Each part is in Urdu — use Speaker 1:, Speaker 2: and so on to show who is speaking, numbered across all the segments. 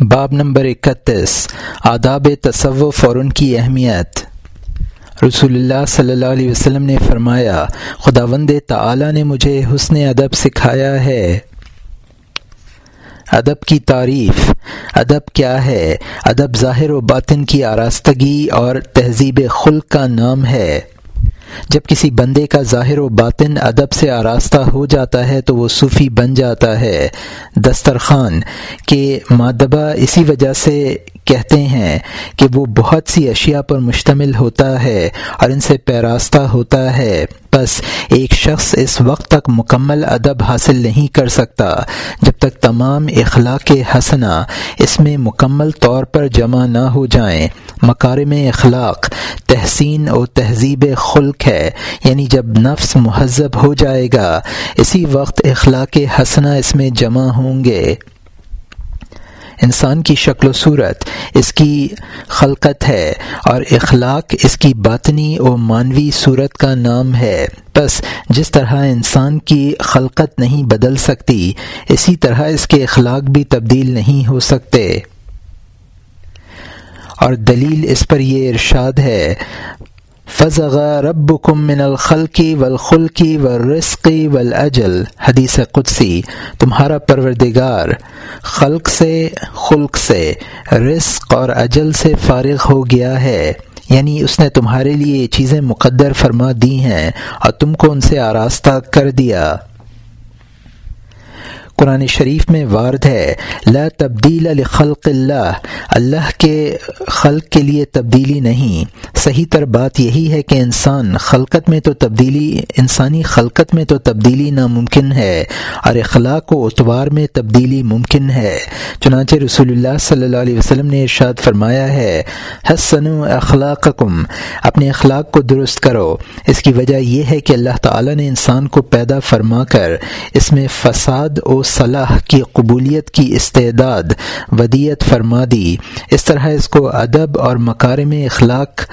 Speaker 1: باب نمبر اکتیس، آداب تصوف اور ان کی اہمیت۔ رسول اللہ صلی اللہ علیہ وسلم نے فرمایا خدا وند تعلیٰ نے مجھے حسن ادب سکھایا ہے۔ ادب کی تعریف، ادب کیا ہے؟ ادب ظاہر و باطن کی آراستگی اور تہذیب خلق کا نام ہے۔ جب کسی بندے کا ظاہر و باطن ادب سے آراستہ ہو جاتا ہے تو وہ صوفی بن جاتا ہے۔ دسترخوان کے مادبہ اسی وجہ سے کہتے ہیں کہ وہ بہت سی اشیاء پر مشتمل ہوتا ہے اور ان سے پیراستہ ہوتا ہے۔ بس ایک شخص اس وقت تک مکمل ادب حاصل نہیں کر سکتا جب تک تمام اخلاق حسنا اس میں مکمل طور پر جمع نہ ہو جائیں۔ مکارم اخلاق تحسین و تہذیب خلق ہے یعنی جب نفس مہذب ہو جائے گا، اسی وقت اخلاق حسنا اس میں جمع ہوں گے۔ انسان کی شکل و صورت، اس کی خلقت ہے اور اخلاق اس کی باطنی و مانوی صورت کا نام ہے۔ بس جس طرح انسان کی خلقت نہیں بدل سکتی، اسی طرح اس کے اخلاق بھی تبدیل نہیں ہو سکتے۔ اور دلیل اس پر یہ ارشاد ہے فضغ رب من الخلقی والخلقی والرزقی والاجل حدیث قدسی. تمہارا پروردگار خلق سے خلق سے رزق اور اجل سے فارغ ہو گیا ہے. یعنی اس نے تمہارے لیے چیزیں مقدر فرما دی ہیں اور تم کو ان سے آراستہ کر دیا۔ قرآن شریف میں وارد ہے، لا تبدیل لخلق اللہ اللہ کے خلق کے لیے تبدیلی نہیں۔ صحیح تر بات یہی ہے کہ انسان خلقت میں تو تبدیلی، انسانی خلقت میں تو تبدیلی ناممکن ہے، اور اخلاق و اتوار میں تبدیلی ممکن ہے۔ چنانچہ رسول اللہ صلی اللہ علیہ وسلم نے ارشاد فرمایا ہے حسن اخلاقکم، اپنے اخلاق کو درست کرو۔ اس کی وجہ یہ ہے کہ اللہ تعالی نے انسان کو پیدا فرما کر اس میں فساد و صلاح کی قبولیت کی استعداد ودیت فرما دی۔ اس طرح اس کو ادب اور مکارم اخلاق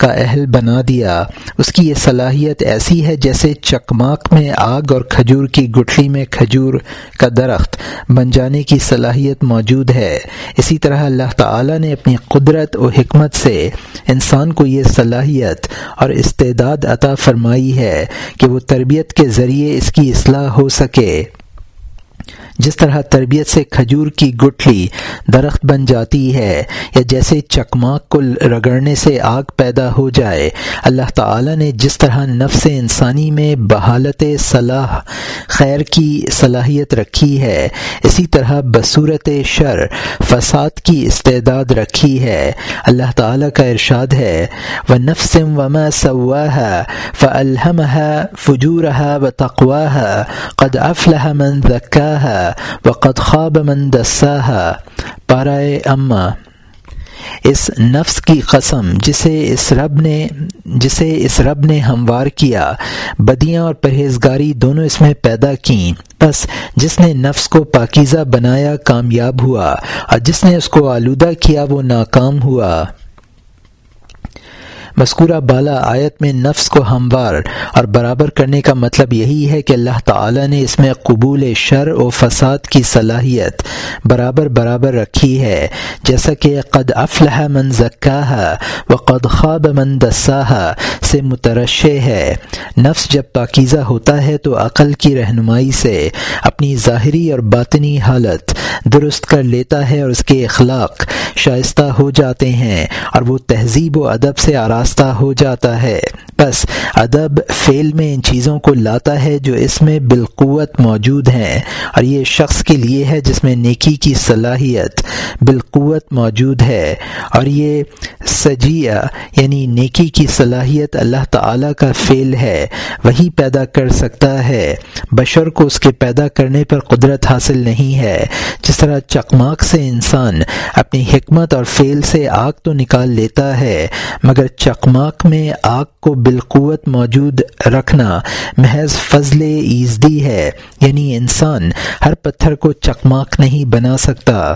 Speaker 1: کا اہل بنا دیا۔ اس کی یہ صلاحیت ایسی ہے جیسے چکماک میں آگ اور کھجور کی گٹھلی میں کھجور کا درخت بن جانے کی صلاحیت موجود ہے۔ اسی طرح اللہ تعالی نے اپنی قدرت و حکمت سے انسان کو یہ صلاحیت اور استعداد عطا فرمائی ہے کہ وہ تربیت کے ذریعے اس کی اصلاح ہو سکے۔ جس طرح تربیت سے کھجور کی گٹھلی درخت بن جاتی ہے، یا جیسے چکماک کو رگڑنے سے آگ پیدا ہو جائے، اللہ تعالی نے جس طرح نفس انسانی میں بحالت صلاح، خیر کی صلاحیت رکھی ہے، اسی طرح بصورت شر، فساد کی استعداد رکھی ہے۔ اللہ تعالی کا ارشاد ہے و نفسم وما سواها فألهمها فجورها وتقواها قد افلح من ذكاها وقد خواب من پارائے اما اس نفس کی قسم جسے اس رب نے، جسے اس رب نے ہموار کیا، بدیاں اور پرہیزگاری دونوں اس میں پیدا کیں۔ بس جس نے نفس کو پاکیزہ بنایا کامیاب ہوا، اور جس نے اس کو آلودہ کیا وہ ناکام ہوا۔ مذکورہ بالا آیت میں نفس کو ہموار اور برابر کرنے کا مطلب یہی ہے کہ اللہ تعالی نے اس میں قبول شر و فساد کی صلاحیت برابر برابر رکھی ہے۔ جیسا کہ قد افلح من زکاہ و قد خواب من دساہ سے مترشع ہے۔ نفس جب پاکیزہ ہوتا ہے تو عقل کی رہنمائی سے اپنی ظاہری اور باطنی حالت درست کر لیتا ہے اور اس کے اخلاق شائستہ ہو جاتے ہیں اور وہ تہذیب و ادب سے آراستہ ہو جاتا ہے۔ بس ادب فعل میں ان چیزوں کو لاتا ہے جو اس میں بالقوت موجود ہیں۔ اور یہ شخص کے لیے ہے جس میں نیکی کی صلاحیت بالقوت موجود ہے۔ اور یہ سجیہ یعنی نیکی کی صلاحیت اللہ تعالی کا فعل ہے۔ وہی پیدا کر سکتا ہے۔ بشر کو اس کے پیدا کرنے پر قدرت حاصل نہیں ہے۔ جس طرح چکماک سے انسان اپنی حکمت اور فعل سے آگ تو نکال لیتا ہے، مگر چکماک میں آگ کو بالقوت موجود رکھنا محض فضل ایزدی ہے یعنی انسان ہر پتھر کو چکماک نہیں بنا سکتا۔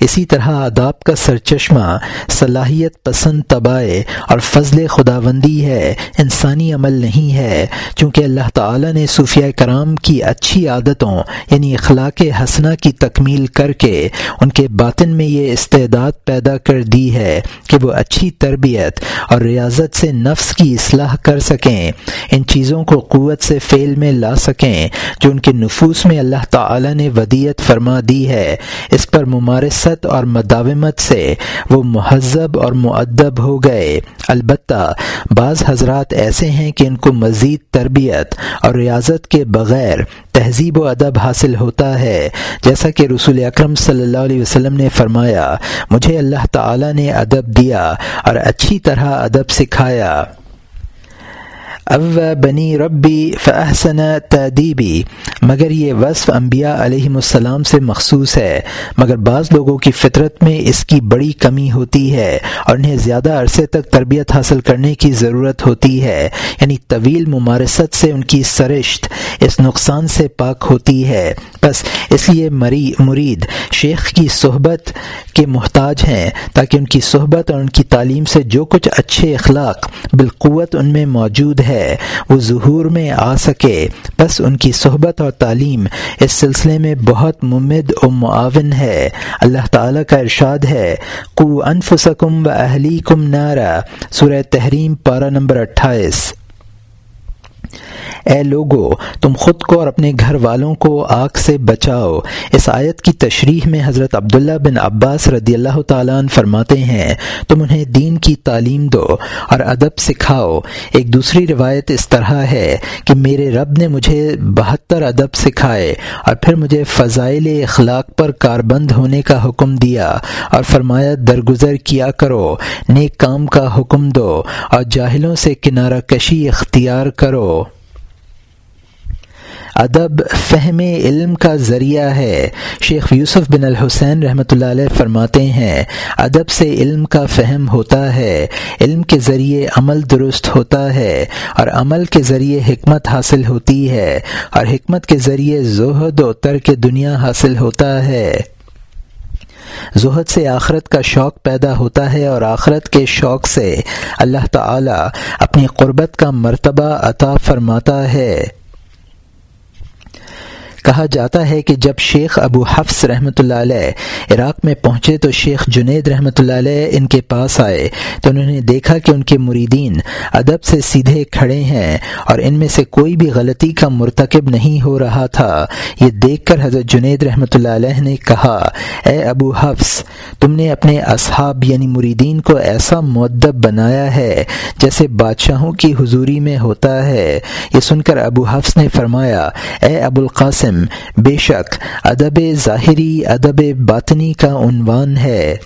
Speaker 1: اسی طرح آداب کا سرچشمہ، صلاحیت پسند طبائع اور فضل خداوندی ہے، انسانی عمل نہیں ہے۔ چونکہ اللہ تعالی نے صوفیہ کرام کی اچھی عادتوں یعنی اخلاق حسنہ کی تکمیل کر کے ان کے باطن میں یہ استعداد پیدا کر دی ہے کہ وہ اچھی تربیت اور ریاضت سے نفس کی اصلاح کر سکیں، ان چیزوں کو قوت سے فعل میں لا سکیں، جو ان کے نفوس میں اللہ تعالی نے ودیت فرما دی ہے۔ اس پر ممارست اور مداومت سے وہ مہذب اور معدب ہو گئے۔ البتہ بعض حضرات ایسے ہیں کہ ان کو مزید تربیت اور ریاضت کے بغیر تہذیب و ادب حاصل ہوتا ہے۔ جیسا کہ رسول اکرم صلی اللہ علیہ وسلم نے فرمایا، مجھے اللہ تعالی نے ادب دیا اور اچھی طرح ادب سکھایا۔ او بنی ربی فحسن تدیبی مگر یہ وصف انبیاء علیہم السلام سے مخصوص ہے۔ مگر بعض لوگوں کی فطرت میں اس کی بڑی کمی ہوتی ہے اور انہیں زیادہ عرصے تک تربیت حاصل کرنے کی ضرورت ہوتی ہے۔ یعنی طویل ممارست سے ان کی سرشت اس نقصان سے پاک ہوتی ہے۔ بس اس لیے مری مرید، شیخ کی صحبت کے محتاج ہیں تاکہ ان کی صحبت اور ان کی تعلیم سے جو کچھ اچھے اخلاق بالقوت ان میں موجود ہے۔ ہے، وہ ظہور میں آ سکے۔ بس ان کی صحبت اور تعلیم اس سلسلے میں بہت ممد و معاون ہے۔ اللہ تعالیٰ کا ارشاد ہے کو انفسکم و اہلی کم نارا۔ سورہ تحریم پارہ نمبر اٹھائیس۔ اے لوگو، تم خود کو اور اپنے گھر والوں کو آگ سے بچاؤ۔ اس آیت کی تشریح میں حضرت عبداللہ بن عباس رضی اللہ تعالیٰ فرماتے ہیں، تم انہیں دین کی تعلیم دو اور ادب سکھاؤ۔ ایک دوسری روایت اس طرح ہے کہ میرے رب نے مجھے بہتر ادب سکھائے اور پھر مجھے فضائل اخلاق پر کاربند ہونے کا حکم دیا اور فرمایا، درگزر کیا کرو، نیک کام کا حکم دو اور جاہلوں سے کنارہ کشی اختیار کرو۔ ادب، فہم علم کا ذریعہ ہے۔ شیخ یوسف بن الحسین رحمۃ اللہ علیہ فرماتے ہیں، ادب سے علم کا فہم ہوتا ہے، علم کے ذریعے عمل درست ہوتا ہے، اور عمل کے ذریعے حکمت حاصل ہوتی ہے، اور حکمت کے ذریعے زہد و ترک دنیا حاصل ہوتا ہے۔ زہد سے آخرت کا شوق پیدا ہوتا ہے، اور آخرت کے شوق سے اللہ تعالی اپنی قربت کا مرتبہ عطا فرماتا ہے۔ کہا جاتا ہے کہ جب شیخ ابو حفظ رحمۃ اللہ علیہ عراق میں پہنچے تو شیخ جنید رحمۃ اللہ علیہ ان کے پاس آئے تو انہوں نے دیکھا کہ ان کے مریدین ادب سے سیدھے کھڑے ہیں اور ان میں سے کوئی بھی غلطی کا مرتکب نہیں ہو رہا تھا۔ یہ دیکھ کر حضرت جنید رحمۃ اللہ علیہ نے کہا، اے ابو حفظ تم نے اپنے اصحاب یعنی مریدین کو ایسا معدب بنایا ہے جیسے بادشاہوں کی حضوری میں ہوتا ہے۔ یہ سن کر ابو حفظ نے فرمایا، اے ابو القاسم بے شک ادب ظاہری ادب باطنی کا عنوان ہے۔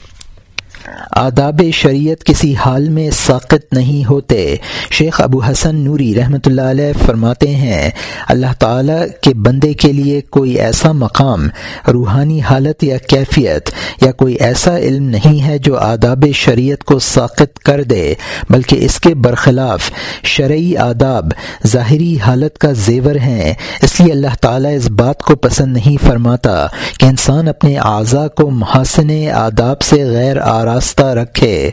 Speaker 1: آداب شریعت کسی حال میں ساقت نہیں ہوتے۔ شیخ ابو حسن نوری رحمۃ اللہ علیہ فرماتے ہیں، اللہ تعالی کے بندے کے لیے کوئی ایسا مقام، روحانی حالت یا کیفیت، یا کوئی ایسا علم نہیں ہے جو آداب شریعت کو ساقت کر دے، بلکہ اس کے برخلاف شرعی آداب، ظاہری حالت کا زیور ہیں۔ اس لیے اللہ تعالیٰ اس بات کو پسند نہیں فرماتا کہ انسان اپنے اعضاء کو محاسن آداب سے غیر آرام راستہ رکھے۔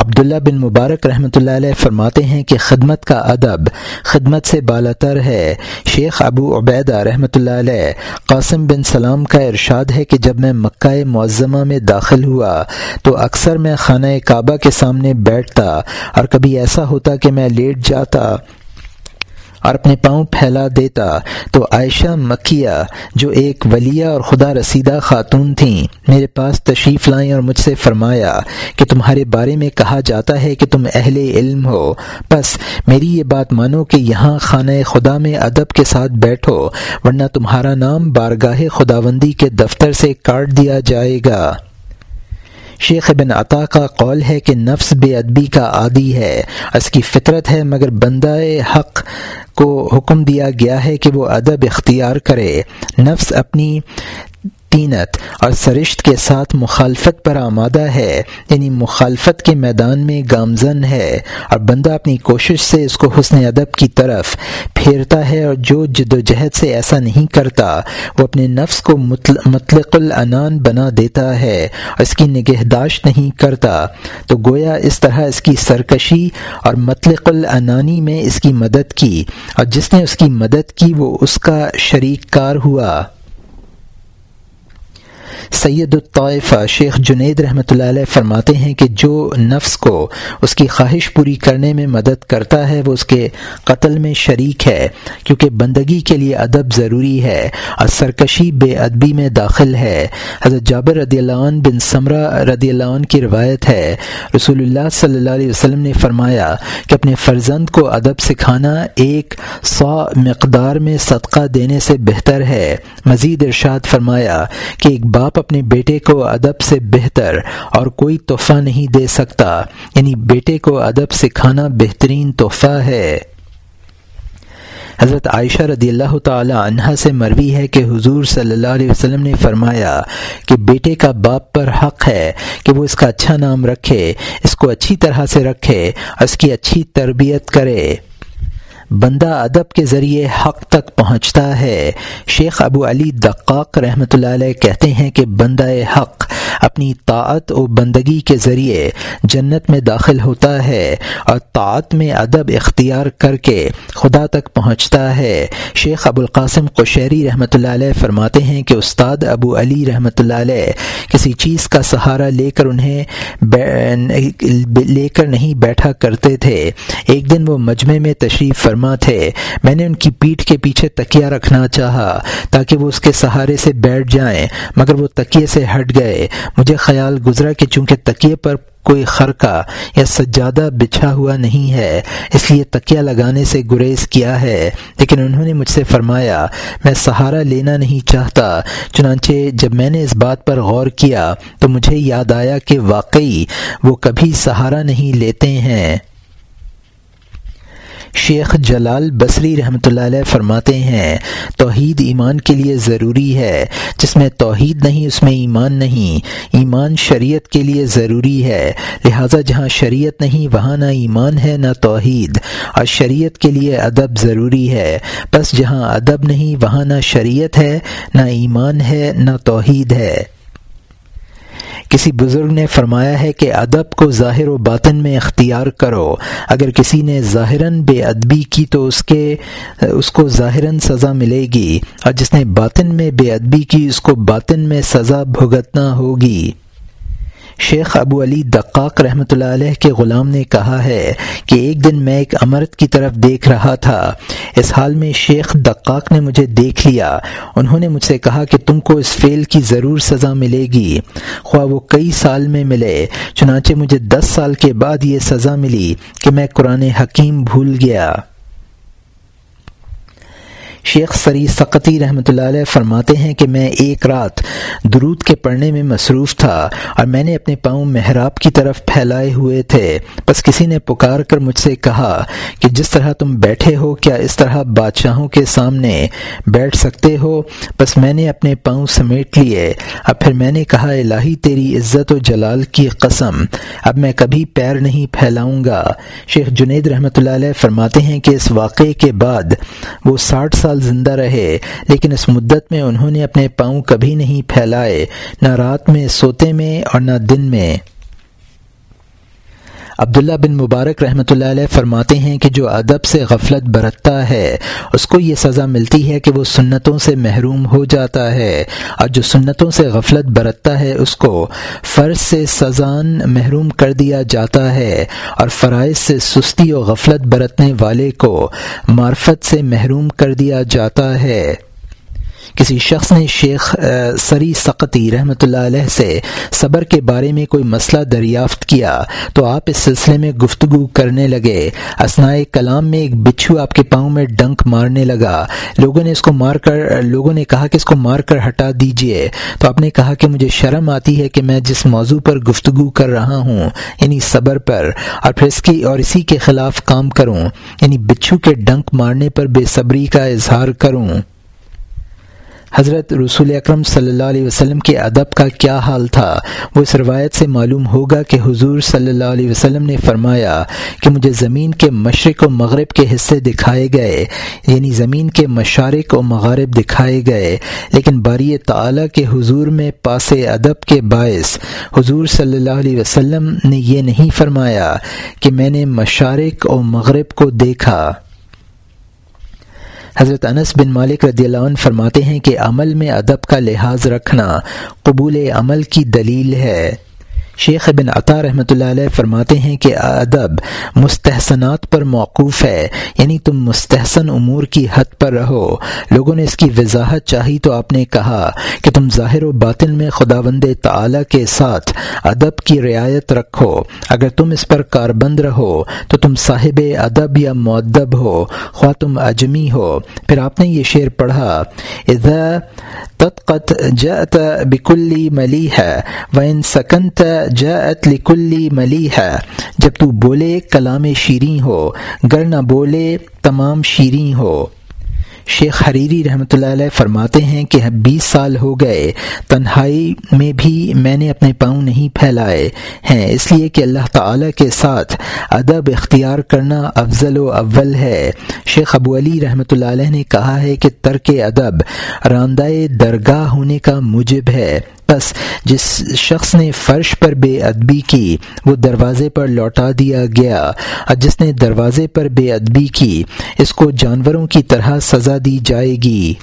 Speaker 1: عبداللہ بن مبارک رحمۃ اللہ علیہ فرماتے ہیں کہ خدمت کا ادب خدمت سے بالا تر ہے۔ شیخ ابو عبیدہ رحمۃ اللہ علیہ قاسم بن سلام کا ارشاد ہے کہ جب میں مکہ معظمہ میں داخل ہوا تو اکثر میں خانہ کعبہ کے سامنے بیٹھتا اور کبھی ایسا ہوتا کہ میں لیٹ جاتا۔ اور اپنے پاؤں پھیلا دیتا تو عائشہ مکیہ جو ایک ولیہ اور خدا رسیدہ خاتون تھیں، میرے پاس تشریف لائیں اور مجھ سے فرمایا کہ تمہارے بارے میں کہا جاتا ہے کہ تم اہل علم ہو۔ بس میری یہ بات مانو کہ یہاں خانہ خدا میں ادب کے ساتھ بیٹھو، ورنہ تمہارا نام بارگاہ خداوندی کے دفتر سے کاٹ دیا جائے گا۔ شیخ بن عطا کا قول ہے کہ نفس بے ادبی کا عادی ہے، اس کی فطرت ہے، مگر بندہ حق کو حکم دیا گیا ہے کہ وہ ادب اختیار کرے۔ نفس اپنی تینت اور سرشت کے ساتھ مخالفت پر آمادہ ہے یعنی مخالفت کے میدان میں گامزن ہے اور بندہ اپنی کوشش سے اس کو حسن ادب کی طرف پھیرتا ہے اور جو جد و جہد سے ایسا نہیں کرتا، وہ اپنے نفس کو مطلق العنان بنا دیتا ہے اور اس کی نگہداشت نہیں کرتا۔ تو گویا اس طرح اس کی سرکشی اور مطلق العنانی میں اس کی مدد کی اور جس نے اس کی مدد کی، وہ اس کا شریک کار ہوا۔ سید الطائفہ شیخ جنید رحمۃ اللہ علیہ فرماتے ہیں کہ جو نفس کو اس کی خواہش پوری کرنے میں مدد کرتا ہے، وہ اس کے قتل میں شریک ہے، کیونکہ بندگی کے لیے ادب ضروری ہے اور سرکشی بے ادبی میں داخل ہے۔ حضرت جابر رضی اللہ عنہ بن ثمرہ رضی اللہ عنہ کی روایت ہے۔ رسول اللہ صلی اللہ علیہ وسلم نے فرمایا کہ اپنے فرزند کو ادب سکھانا ایک سو مقدار میں صدقہ دینے سے بہتر ہے۔ مزید ارشاد فرمایا کہ ایک باپ اپنے بیٹے کو ادب سے بہتر اور کوئی تحفہ نہیں دے سکتا۔ یعنی بیٹے کو ادب سکھانا بہترین تحفہ ہے۔ حضرت عائشہ رضی اللہ تعالی عنہ سے مروی ہے کہ حضور صلی اللہ علیہ وسلم نے فرمایا کہ بیٹے کا باپ پر حق ہے کہ وہ اس کا اچھا نام رکھے، اس کو اچھی طرح سے رکھے اور اس کی اچھی تربیت کرے۔ بندہ ادب کے ذریعے حق تک پہنچتا ہے۔ شیخ ابو علی دقاق رحمۃ اللہ علیہ کہتے ہیں کہ بندہ حق اپنی طاعت و بندگی کے ذریعے جنت میں داخل ہوتا ہے اور طاعت میں ادب اختیار کر کے خدا تک پہنچتا ہے۔ شیخ ابو القاسم قشیری رحمۃ اللہ علیہ فرماتے ہیں کہ استاد ابو علی رحمۃ اللہ علیہ کسی چیز کا سہارا لے کر انہیں لے کر نہیں بیٹھا کرتے تھے۔ ایک دن وہ مجمع میں تشریف فرما تھے۔ میں نے ان کی پیٹھ کے پیچھے تکیا رکھنا چاہا تاکہ وہ اس کے سہارے سے بیٹھ جائیں، مگر وہ تکیے سے ہٹ گئے۔ مجھے خیال گزرا کہ چونکہ تکیے پر کوئی خرقہ یا سجادہ بچھا ہوا نہیں ہے۔ اس لیے تکیہ لگانے سے گریز کیا ہے۔ لیکن انہوں نے مجھ سے فرمایا، میں سہارا لینا نہیں چاہتا، چنانچہ جب میں نے اس بات پر غور کیا تو مجھے یاد آیا کہ واقعی وہ کبھی سہارا نہیں لیتے ہیں۔ شیخ جلال بصری رحمۃ اللہ علیہ فرماتے ہیں، توحید ایمان کے لیے ضروری ہے، جس میں توحید نہیں، اس میں ایمان نہیں۔ ایمان شریعت کے لیے ضروری ہے، لہٰذا جہاں شریعت نہیں، وہاں نہ ایمان ہے نہ توحید۔ اور شریعت کے لیے ادب ضروری ہے۔ بس جہاں ادب نہیں، وہاں نہ شریعت ہے، نہ ایمان ہے، نہ توحید ہے۔ کسی بزرگ نے فرمایا ہے کہ ادب کو ظاہر و باطن میں اختیار کرو۔ اگر کسی نے ظاہراً بے ادبی کی تو اس کے، اس کو ظاہراً سزا ملے گی۔ اور جس نے باطن میں بے ادبی کی، اس کو باطن میں سزا بھگتنا ہوگی۔ شیخ ابو علی دقاق رحمۃ اللہ علیہ کے غلام نے کہا ہے کہ ایک دن میں ایک امرت کی طرف دیکھ رہا تھا۔ اس حال میں شیخ دقاق نے مجھے دیکھ لیا۔ انہوں نے مجھ سے کہا کہ تم کو اس فیل کی ضرور سزا ملے گی۔ خواہ وہ کئی سال میں ملے، چنانچہ مجھے دس سال کے بعد یہ سزا ملی کہ میں قرآن حکیم بھول گیا۔ شیخ سری سقطی رحمۃ اللہ علیہ فرماتے ہیں کہ میں ایک رات درود کے پڑھنے میں مصروف تھا اور میں نے اپنے پاؤں محراب کی طرف پھیلائے ہوئے تھے۔ بس کسی نے پکار کر مجھ سے کہا کہ جس طرح تم بیٹھے ہو، کیا اس طرح بادشاہوں کے سامنے بیٹھ سکتے ہو؟ بس میں نے اپنے پاؤں سمیٹ لیے۔ اب پھر میں نے کہا، الہی تیری عزت و جلال کی قسم، اب میں کبھی پیر نہیں پھیلاؤں گا۔ شیخ جنید رحمۃ اللہ علیہ فرماتے ہیں کہ اس واقعے کے بعد وہ ساٹھ سال سال زندہ رہے، لیکن اس مدت میں انہوں نے اپنے پاؤں کبھی نہیں پھیلائے، نہ رات میں سوتے میں اور نہ دن میں۔ عبداللہ بن مبارک رحمۃ اللہ علیہ فرماتے ہیں کہ جو ادب سے غفلت برتتا ہے، اس کو یہ سزا ملتی ہے کہ وہ سنتوں سے محروم ہو جاتا ہے۔ اور جو سنتوں سے غفلت برتتا ہے، اس کو فرض سے سزان محروم کر دیا جاتا ہے۔ اور فرائض سے سستی و غفلت برتنے والے کو معرفت سے محروم کر دیا جاتا ہے۔ کسی شخص نے شیخ سری سقطی رحمۃ اللہ علیہ سے صبر کے بارے میں کوئی مسئلہ دریافت کیا تو آپ اس سلسلے میں گفتگو کرنے لگے۔ اسنا کلام میں ایک بچھو آپ کے پاؤں میں ڈنک مارنے لگا۔ لوگوں نے اس کو مار کر، لوگوں نے کہا کہ اس کو مار کر ہٹا دیجیے۔ تو آپ نے کہا کہ مجھے شرم آتی ہے کہ میں جس موضوع پر گفتگو کر رہا ہوں یعنی صبر پر، اور پھر اس کی اور اسی کے خلاف کام کروں یعنی بچھو کے ڈنک مارنے پر بے صبری کا اظہار کروں۔ حضرت رسول اکرم صلی اللہ علیہ وسلم کے ادب کا کیا حال تھا؟ وہ اس روایت سے معلوم ہوگا کہ حضور صلی اللہ علیہ وسلم نے فرمایا کہ مجھے زمین کے مشرق و مغرب کے حصے دکھائے گئے یعنی زمین کے مشارق و مغارب دکھائے گئے، لیکن باری تعلیٰ کے حضور میں پاس ادب کے باعث حضور صلی اللہ علیہ وسلم نے یہ نہیں فرمایا کہ میں نے مشارق و مغرب کو دیکھا۔ حضرت انس بن مالک رضی اللہ عنہ فرماتے ہیں کہ عمل میں ادب کا لحاظ رکھنا قبول عمل کی دلیل ہے۔ شیخ بن عطا رحمۃ اللہ علیہ فرماتے ہیں کہ ادب مستحسنات پر موقوف ہے یعنی تم مستحسن امور کی حد پر رہو۔ لوگوں نے اس کی وضاحت چاہی تو آپ نے کہا کہ تم ظاہر و باطن میں خدا بند تعلیٰ کے ساتھ ادب کی رعایت رکھو۔ اگر تم اس پر کاربند رہو تو تم صاحب ادب یا معدب ہو، خواہ تم اجمی ہو۔ پھر آپ نے یہ شعر پڑھا، اذا تتقت جأت بکلی ملی ہے و ان سکنت جأت لکلی ملی ہے جب تو بولے کلام شیریں ہو، گر نہ بولے تمام شیریں ہو۔ شیخ حریری رحمۃ اللہ علیہ فرماتے ہیں کہ بیس سال ہو گئے، تنہائی میں بھی میں نے اپنے پاؤں نہیں پھیلائے ہیں، اس لیے کہ اللہ تعالی کے ساتھ ادب اختیار کرنا افضل و اول ہے۔ شیخ ابو علی رحمۃ اللہ علیہ نے کہا ہے کہ ترک ادب راندہ درگاہ ہونے کا مجب ہے۔ بس جس شخص نے فرش پر بے ادبی کی، وہ دروازے پر لوٹا دیا گیا۔ اور جس نے دروازے پر بے ادبی کی، اس کو جانوروں کی طرح سزا دی جائے گی۔